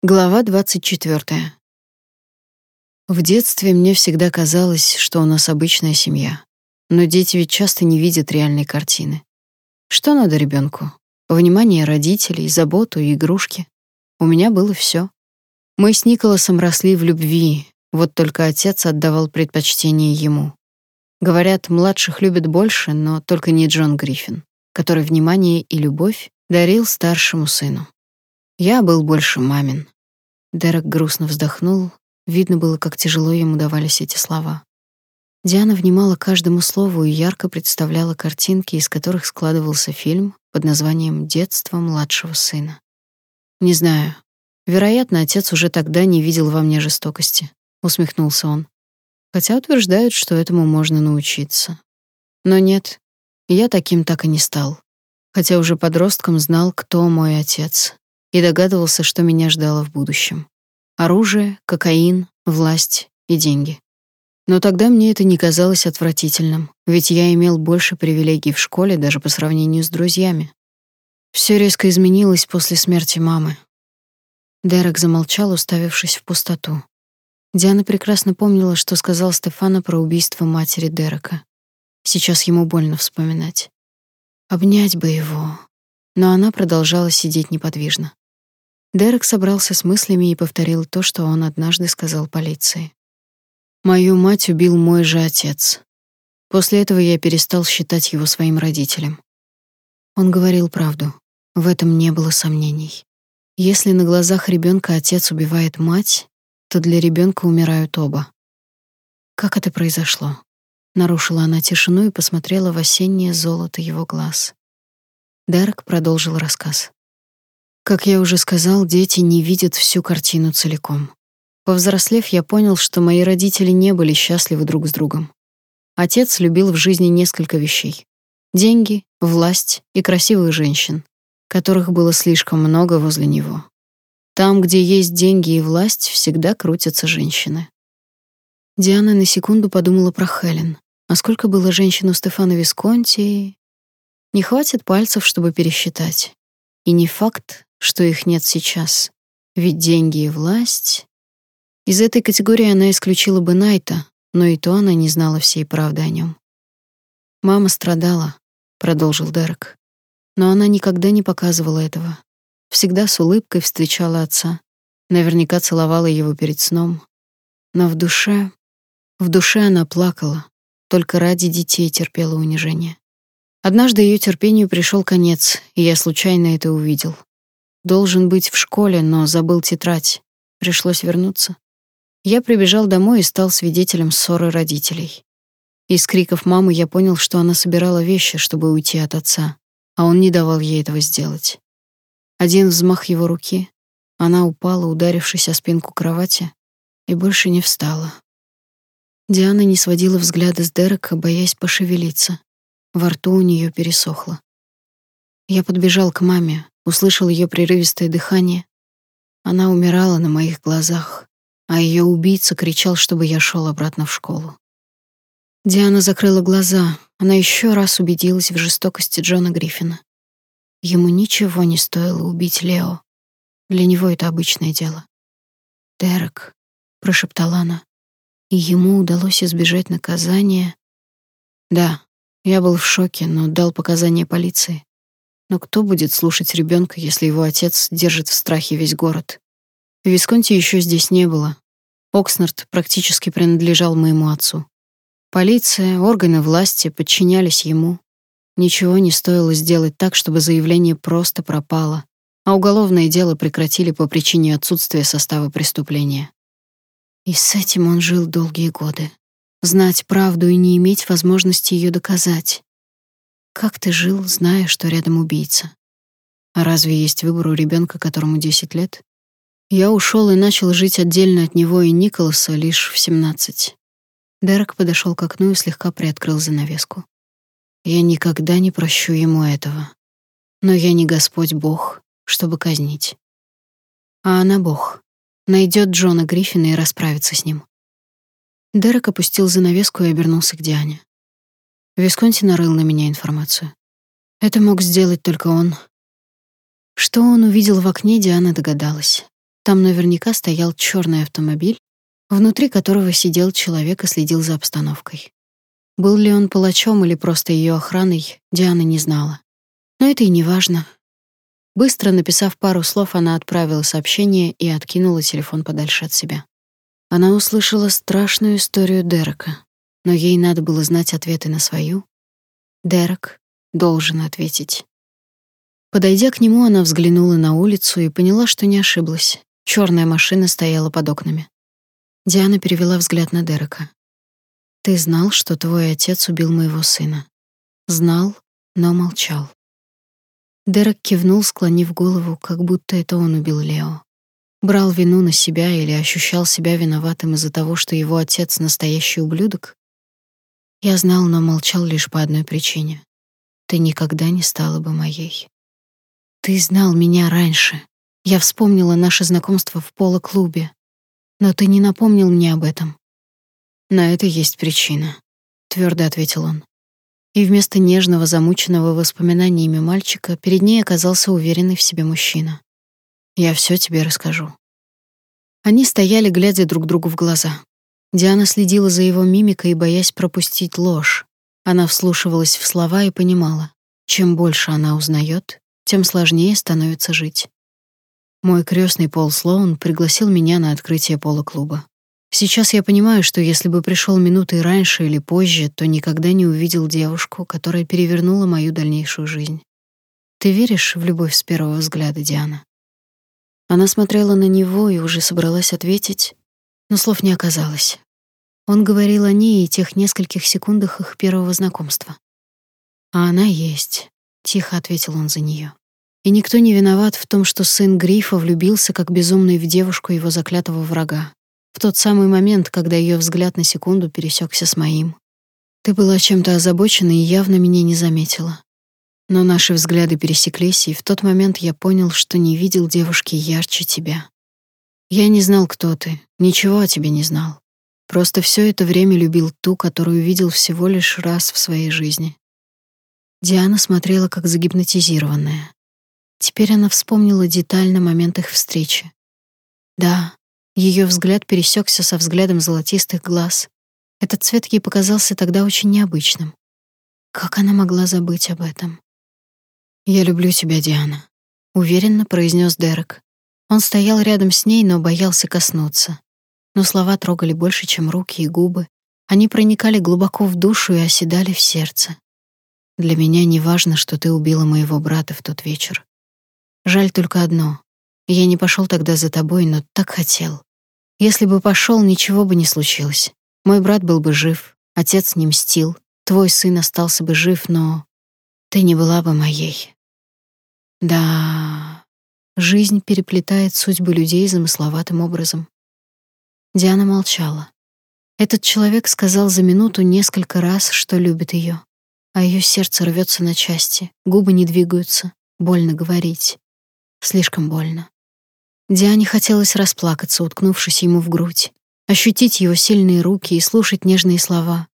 Глава 24. В детстве мне всегда казалось, что у нас обычная семья. Но дети ведь часто не видят реальной картины. Что надо ребенку? Внимание родителей, заботу игрушки. У меня было все. Мы с Николасом росли в любви, вот только отец отдавал предпочтение ему. Говорят, младших любят больше, но только не Джон Гриффин, который внимание и любовь дарил старшему сыну. Я был больше мамин. Дерек грустно вздохнул. Видно было, как тяжело ему давались эти слова. Диана внимала каждому слову и ярко представляла картинки, из которых складывался фильм под названием «Детство младшего сына». «Не знаю. Вероятно, отец уже тогда не видел во мне жестокости», — усмехнулся он. «Хотя утверждают, что этому можно научиться. Но нет, я таким так и не стал. Хотя уже подростком знал, кто мой отец, и догадывался, что меня ждало в будущем. Оружие, кокаин, власть и деньги. Но тогда мне это не казалось отвратительным, ведь я имел больше привилегий в школе даже по сравнению с друзьями. Все резко изменилось после смерти мамы. Дерек замолчал, уставившись в пустоту. Диана прекрасно помнила, что сказал Стефана про убийство матери Дерека. Сейчас ему больно вспоминать. Обнять бы его. Но она продолжала сидеть неподвижно. Дерек собрался с мыслями и повторил то, что он однажды сказал полиции. Мою мать убил мой же отец. После этого я перестал считать его своим родителем. Он говорил правду. В этом не было сомнений. Если на глазах ребенка отец убивает мать, то для ребенка умирают оба. Как это произошло? Нарушила она тишину и посмотрела в осеннее золото его глаз. Дерек продолжил рассказ. Как я уже сказал, дети не видят всю картину целиком. Повзрослев, я понял, что мои родители не были счастливы друг с другом. Отец любил в жизни несколько вещей: деньги, власть и красивых женщин, которых было слишком много возле него. Там, где есть деньги и власть, всегда крутятся женщины. Диана на секунду подумала про Хелен. А сколько было женщин у Стефана Висконти? Не хватит пальцев, чтобы пересчитать. И не факт, что их нет сейчас. Ведь деньги и власть... Из этой категории она исключила бы Найта, но и то она не знала всей правды о нем. «Мама страдала», — продолжил Дерек. Но она никогда не показывала этого. Всегда с улыбкой встречала отца. Наверняка целовала его перед сном. Но в душе... В душе она плакала. Только ради детей терпела унижение. Однажды ее терпению пришел конец, и я случайно это увидел. Должен быть в школе, но забыл тетрадь. Пришлось вернуться. Я прибежал домой и стал свидетелем ссоры родителей. Из криков мамы я понял, что она собирала вещи, чтобы уйти от отца, а он не давал ей этого сделать. Один взмах его руки, она упала, ударившись о спинку кровати, и больше не встала. Диана не сводила взгляда с Дерека, боясь пошевелиться. Во рту у нее пересохло. Я подбежал к маме, услышал ее прерывистое дыхание. Она умирала на моих глазах, а ее убийца кричал, чтобы я шел обратно в школу. Диана закрыла глаза. Она еще раз убедилась в жестокости Джона Гриффина. Ему ничего не стоило убить Лео. Для него это обычное дело. «Дерек», — прошептала она, — «и ему удалось избежать наказания». «Да, я был в шоке, но дал показания полиции. Но кто будет слушать ребенка, если его отец держит в страхе весь город? Висконти еще здесь не было. Окснард практически принадлежал моему отцу. Полиция, органы власти подчинялись ему. Ничего не стоило сделать так, чтобы заявление просто пропало, а уголовное дело прекратили по причине отсутствия состава преступления. И с этим он жил долгие годы. Знать правду и не иметь возможности ее доказать. Как ты жил, зная, что рядом убийца? А разве есть выбор у ребенка, которому 10 лет? Я ушел и начал жить отдельно от него и Николаса лишь в 17. Дерек подошел к окну и слегка приоткрыл занавеску. Я никогда не прощу ему этого. Но я не Господь Бог, чтобы казнить. А она Бог. Найдет Джона Гриффина и расправится с ним. Дерек опустил занавеску и обернулся к Диане. Висконти нарыл на меня информацию. Это мог сделать только он. Что он увидел в окне, Диана догадалась. Там наверняка стоял черный автомобиль, внутри которого сидел человек и следил за обстановкой. Был ли он палачом или просто ее охраной, Диана не знала. Но это и не важно. Быстро написав пару слов, она отправила сообщение и откинула телефон подальше от себя. Она услышала страшную историю Дерека, но ей надо было знать ответы на свою. Дерек должен ответить. Подойдя к нему, она взглянула на улицу и поняла, что не ошиблась. Черная машина стояла под окнами. Диана перевела взгляд на Дерека. Ты знал, что твой отец убил моего сына. Знал, но молчал. Дерек кивнул, склонив голову, как будто это он убил Лео. Брал вину на себя или ощущал себя виноватым из-за того, что его отец настоящий ублюдок? Я знал, но молчал лишь по одной причине. Ты никогда не стала бы моей. Ты знал меня раньше. Я вспомнила наше знакомство в поло-клубе. Но ты не напомнил мне об этом. На это есть причина, твердо ответил он. И вместо нежного, замученного воспоминаниями мальчика перед ней оказался уверенный в себе мужчина. Я все тебе расскажу. Они стояли, глядя друг другу в глаза. Диана следила за его мимикой, боясь пропустить ложь. Она вслушивалась в слова и понимала, чем больше она узнает, тем сложнее становится жить. Мой крестный Пол Слоун пригласил меня на открытие поло-клуба. Сейчас я понимаю, что если бы пришел минутой раньше или позже, то никогда не увидел девушку, которая перевернула мою дальнейшую жизнь. Ты веришь в любовь с первого взгляда, Диана? Она смотрела на него и уже собралась ответить, но слов не оказалось. Он говорил о ней и тех нескольких секундах их первого знакомства. А она есть, тихо ответил он за нее. И никто не виноват в том, что сын Грифа влюбился как безумный в девушку его заклятого врага. В тот самый момент, когда ее взгляд на секунду пересекся с моим. Ты была чем-то озабочена и явно меня не заметила. Но наши взгляды пересеклись, и в тот момент я понял, что не видел девушки ярче тебя. Я не знал, кто ты, ничего о тебе не знал. Просто все это время любил ту, которую видел всего лишь раз в своей жизни. Диана смотрела как загипнотизированная. Теперь она вспомнила детально момент их встречи. Да, ее взгляд пересекся со взглядом золотистых глаз. Этот цвет ей показался тогда очень необычным. Как она могла забыть об этом? «Я люблю тебя, Диана», — уверенно произнес Дерек. Он стоял рядом с ней, но боялся коснуться. Но слова трогали больше, чем руки и губы. Они проникали глубоко в душу и оседали в сердце. Для меня не важно, что ты убила моего брата в тот вечер. Жаль только одно. Я не пошел тогда за тобой, но так хотел. Если бы пошел, ничего бы не случилось. Мой брат был бы жив, отец не мстил, твой сын остался бы жив, но ты не была бы моей. Да, жизнь переплетает судьбы людей замысловатым образом. Диана молчала. Этот человек сказал за минуту несколько раз, что любит ее, а ее сердце рвется на части, губы не двигаются, больно говорить. Слишком больно. Диане хотелось расплакаться, уткнувшись ему в грудь, ощутить его сильные руки и слушать нежные слова.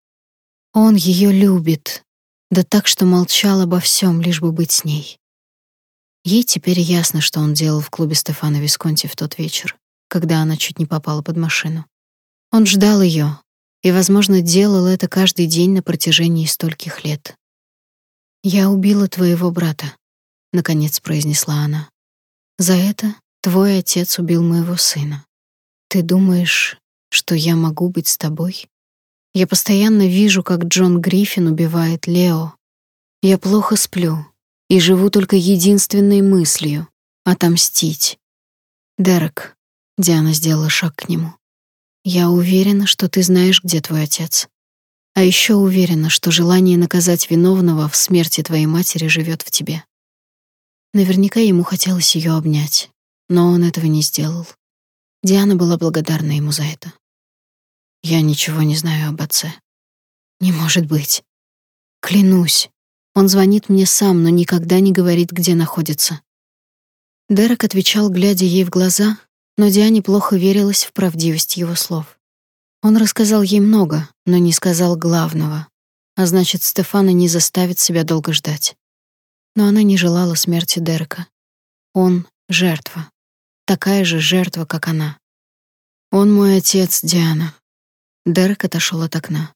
Он ее любит, да так, что молчал обо всем, лишь бы быть с ней. Ей теперь ясно, что он делал в клубе Стефана Висконти в тот вечер, когда она чуть не попала под машину. Он ждал ее и, возможно, делал это каждый день на протяжении стольких лет. «Я убила твоего брата», — наконец произнесла она. «За это твой отец убил моего сына. Ты думаешь, что я могу быть с тобой? Я постоянно вижу, как Джон Гриффин убивает Лео. Я плохо сплю, и живу только единственной мыслью — отомстить. Дерек, Диана сделала шаг к нему. Я уверена, что ты знаешь, где твой отец. А еще уверена, что желание наказать виновного в смерти твоей матери живет в тебе. Наверняка ему хотелось ее обнять, но он этого не сделал. Диана была благодарна ему за это. Я ничего не знаю об отце. Не может быть. Клянусь, он звонит мне сам, но никогда не говорит, где находится. Дерек отвечал, глядя ей в глаза, но Диане плохо верилась в правдивость его слов. Он рассказал ей много, но не сказал главного. А значит, Стефана не заставит себя долго ждать. Но она не желала смерти Дерека. Он — жертва. такая же жертва, как она. Он мой отец, Диана. Дерек отошел от окна.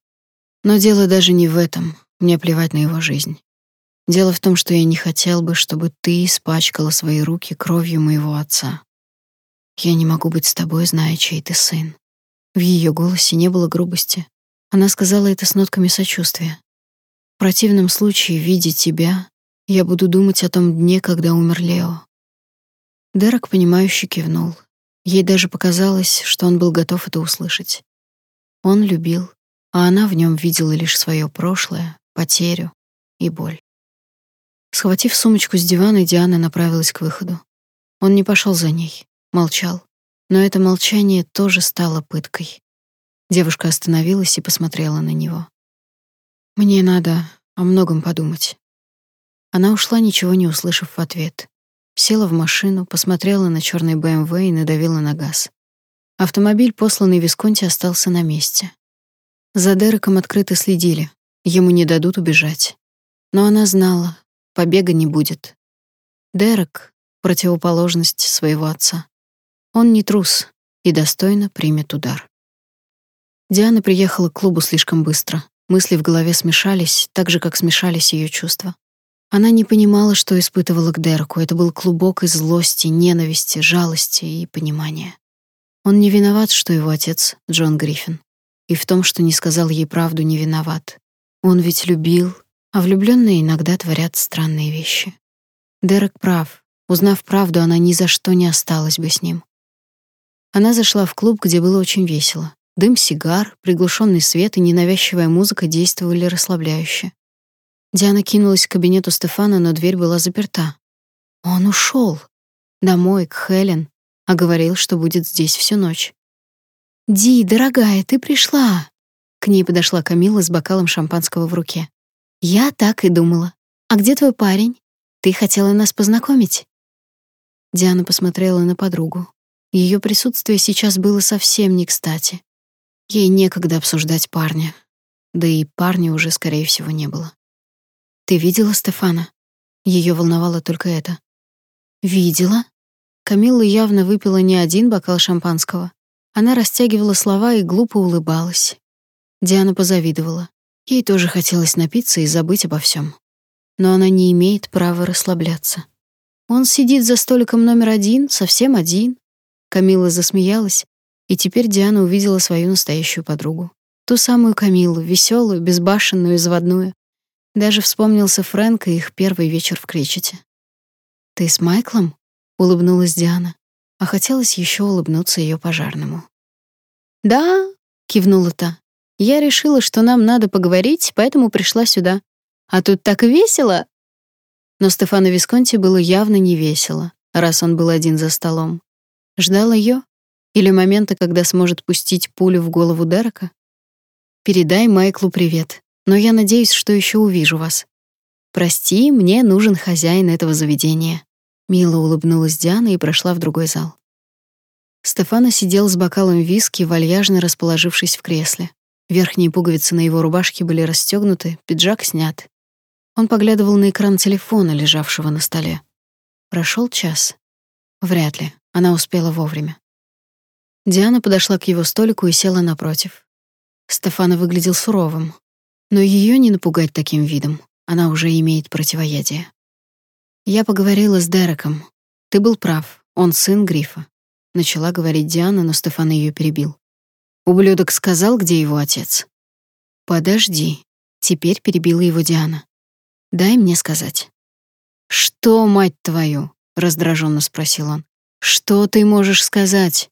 Но дело даже не в этом. Мне плевать на его жизнь. Дело в том, что я не хотел бы, чтобы ты испачкала свои руки кровью моего отца. Я не могу быть с тобой, зная, чей ты сын. В ее голосе не было грубости. Она сказала это с нотками сочувствия. В противном случае, видя тебя, я буду думать о том дне, когда умер Лео. Дерек понимающе кивнул. Ей даже показалось, что он был готов это услышать. Он любил, а она в нем видела лишь свое прошлое, потерю и боль. Схватив сумочку с дивана, Диана направилась к выходу. Он не пошел за ней, молчал, но это молчание тоже стало пыткой. Девушка остановилась и посмотрела на него. Мне надо о многом подумать. Она ушла, ничего не услышав в ответ. Села в машину, посмотрела на черный БМВ и надавила на газ. Автомобиль, посланный Висконти, остался на месте. За Дереком открыто следили. Ему не дадут убежать. Но она знала, побега не будет. Дерек — противоположность своего отца. Он не трус и достойно примет удар. Диана приехала к клубу слишком быстро. Мысли в голове смешались, так же, как смешались ее чувства. Она не понимала, что испытывала к Дереку. Это был клубок из злости, ненависти, жалости и понимания. Он не виноват, что его отец Джон Гриффин. И в том, что не сказал ей правду, не виноват. Он ведь любил, а влюбленные иногда творят странные вещи. Дерек прав. Узнав правду, она ни за что не осталась бы с ним. Она зашла в клуб, где было очень весело. Дым сигар, приглушенный свет и ненавязчивая музыка действовали расслабляюще. Диана кинулась к кабинету Стефана, но дверь была заперта. Он ушел домой к Хелен, а говорил, что будет здесь всю ночь. "Ди, дорогая, ты пришла". К ней подошла Камила с бокалом шампанского в руке. "Я так и думала. А где твой парень? Ты хотела нас познакомить?" Диана посмотрела на подругу. Ее присутствие сейчас было совсем не кстати. Ей некогда обсуждать парня. Да и парня уже, скорее всего, не было. Ты видела Стефана? Ее волновало только это. Видела? Камилла явно выпила не один бокал шампанского. Она растягивала слова и глупо улыбалась. Диана позавидовала. Ей тоже хотелось напиться и забыть обо всем. Но она не имеет права расслабляться. Он сидит за столиком номер один, совсем один. Камилла засмеялась, и теперь Диана увидела свою настоящую подругу. Ту самую Камилу, веселую, безбашенную и заводную. Даже вспомнился Фрэнк и их первый вечер в Кречете. «Ты с Майклом?» — улыбнулась Диана, а хотелось еще улыбнуться ее пожарному. «Да», — кивнула та, — «я решила, что нам надо поговорить, поэтому пришла сюда. А тут так весело!» Но Стефано Висконти было явно не весело, раз он был один за столом. Ждал ее или момента, когда сможет пустить пулю в голову Дерека? «Передай Майклу привет», но я надеюсь, что еще увижу вас. Прости, мне нужен хозяин этого заведения. Мило улыбнулась Диана и прошла в другой зал. Стефано сидел с бокалом виски, вальяжно расположившись в кресле. Верхние пуговицы на его рубашке были расстегнуты, пиджак снят. Он поглядывал на экран телефона, лежавшего на столе. Прошел час. Вряд ли. Она успела вовремя. Диана подошла к его столику и села напротив. Стефано выглядел суровым. Но ее не напугать таким видом. Она уже имеет противоядие. Я поговорила с Дереком. Ты был прав. Он сын Грифа. Начала говорить Диана, но Стефан ее перебил. Ублюдок сказал, где его отец. Подожди. Теперь перебила его Диана. Дай мне сказать. Что, мать твою? раздраженно спросил он. Что ты можешь сказать?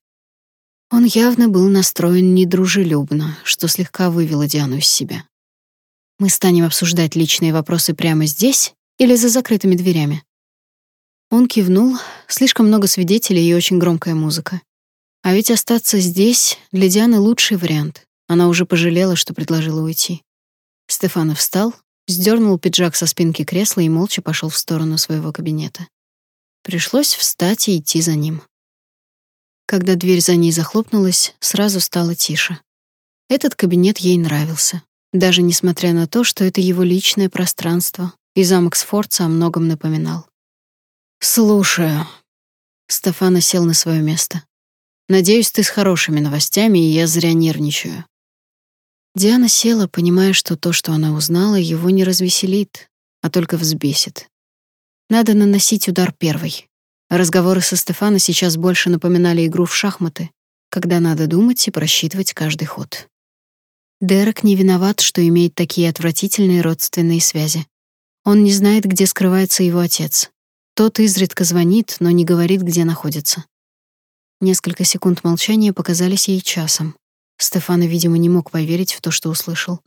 Он явно был настроен недружелюбно, что слегка вывело Диану из себя. Мы станем обсуждать личные вопросы прямо здесь или за закрытыми дверями? Он кивнул. Слишком много свидетелей и очень громкая музыка. А ведь остаться здесь для Дианы лучший вариант. Она уже пожалела, что предложила уйти. Стефанов встал, сдернул пиджак со спинки кресла и молча пошел в сторону своего кабинета. Пришлось встать и идти за ним. Когда дверь за ней захлопнулась, сразу стало тише. Этот кабинет ей нравился даже несмотря на то, что это его личное пространство, и замок Сфорца о многом напоминал. «Слушаю». Стефана сел на свое место. «Надеюсь, ты с хорошими новостями, и я зря нервничаю». Диана села, понимая, что то, что она узнала, его не развеселит, а только взбесит. Надо наносить удар первой. Разговоры со Стефана сейчас больше напоминали игру в шахматы, когда надо думать и просчитывать каждый ход. Дерек не виноват, что имеет такие отвратительные родственные связи. Он не знает, где скрывается его отец. Тот изредка звонит, но не говорит, где находится. Несколько секунд молчания показались ей часом. Стефана, видимо, не мог поверить в то, что услышал.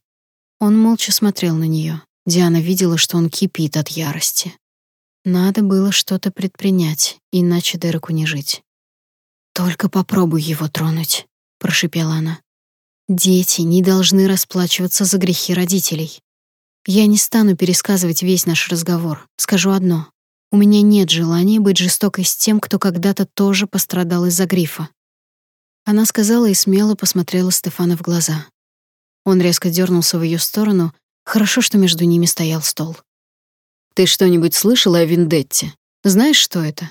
Он молча смотрел на нее. Диана видела, что он кипит от ярости. Надо было что-то предпринять, иначе Дереку не жить. «Только попробуй его тронуть», — прошипела она. Дети не должны расплачиваться за грехи родителей. Я не стану пересказывать весь наш разговор. Скажу одно. У меня нет желания быть жестокой с тем, кто когда-то тоже пострадал из-за грифа. Она сказала и смело посмотрела Стефана в глаза. Он резко дернулся в ее сторону. Хорошо, что между ними стоял стол. Ты что-нибудь слышала о вендетте? Знаешь, что это?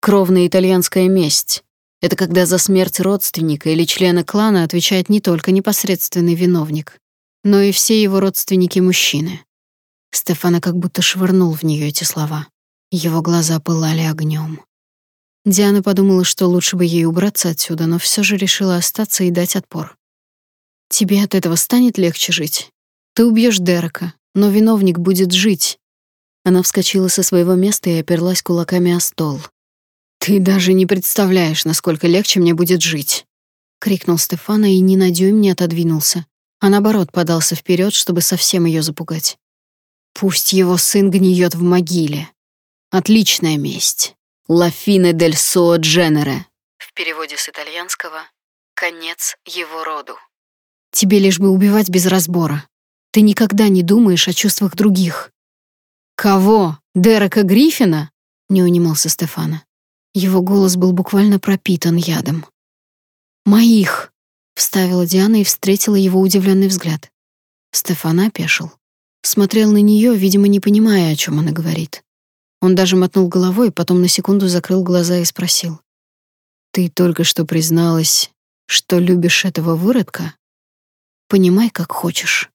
Кровная итальянская месть. Это когда за смерть родственника или члена клана отвечает не только непосредственный виновник, но и все его родственники-мужчины. Стефана как будто швырнул в нее эти слова. Его глаза пылали огнем. Диана подумала, что лучше бы ей убраться отсюда, но все же решила остаться и дать отпор. «Тебе от этого станет легче жить. Ты убьешь Дерека, но виновник будет жить». Она вскочила со своего места и оперлась кулаками о стол. «Ты даже не представляешь, насколько легче мне будет жить!» — крикнул Стефана и ни на дюйм не отодвинулся, а наоборот подался вперед, чтобы совсем ее запугать. «Пусть его сын гниет в могиле. Отличная месть. Лафине дель суо дженере». В переводе с итальянского «конец его роду». «Тебе лишь бы убивать без разбора. Ты никогда не думаешь о чувствах других». «Кого? Дерека Гриффина?» — не унимался Стефана. Его голос был буквально пропитан ядом. «Моих!» — вставила Диана и встретила его удивленный взгляд. Стефан опешил. Смотрел на нее, видимо, не понимая, о чем она говорит. Он даже мотнул головой, потом на секунду закрыл глаза и спросил. «Ты только что призналась, что любишь этого выродка? Понимай, как хочешь.